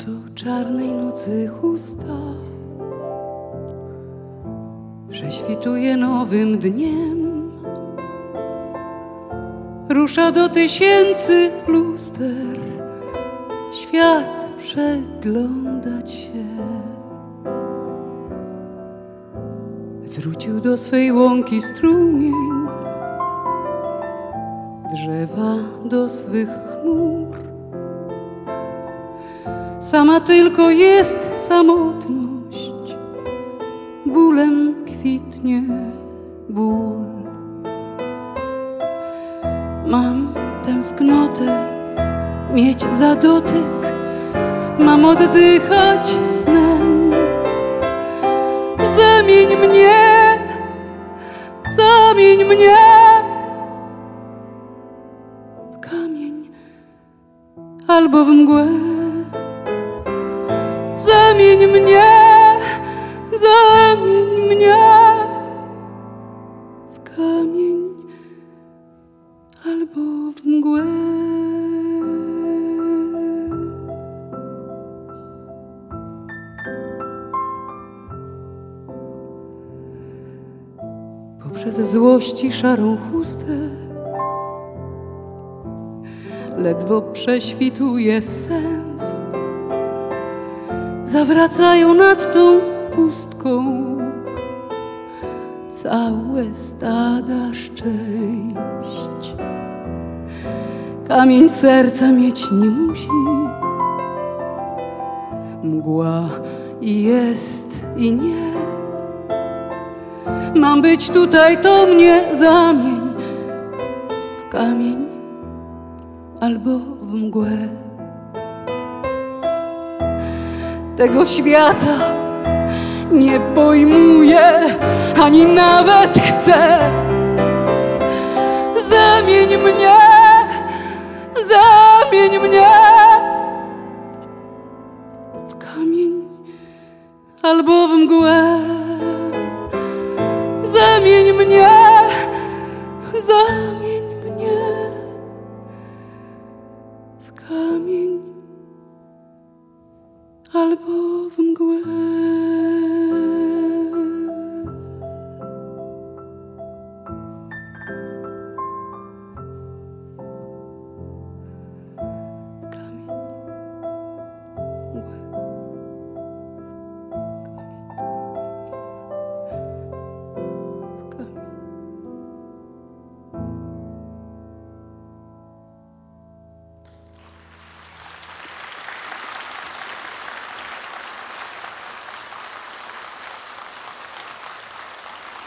Oto czarnej nocy chusta prześwituje nowym dniem. Rusza do tysięcy luster, świat przeglądać się. Wrócił do swej łąki strumień, drzewa do swych chmur. Sama tylko jest samotność, bólem kwitnie ból. Mam tęsknotę, mieć za dotyk, mam oddychać snem. Zamień mnie, zamień mnie w kamień albo w mgłę. Zamień mnie, zamień mnie w kamień albo w mgłę. Poprzez złości szarą chustę ledwo prześwituje sens zawracają nad tą pustką całe stada szczęść. Kamień serca mieć nie musi, mgła i jest i nie. Mam być tutaj, to mnie zamień w kamień albo w mgłę. Tego świata nie pojmuję, ani nawet chcę. Zamień mnie, zamień mnie w kamień albo w mgłę. Zamień mnie, zamień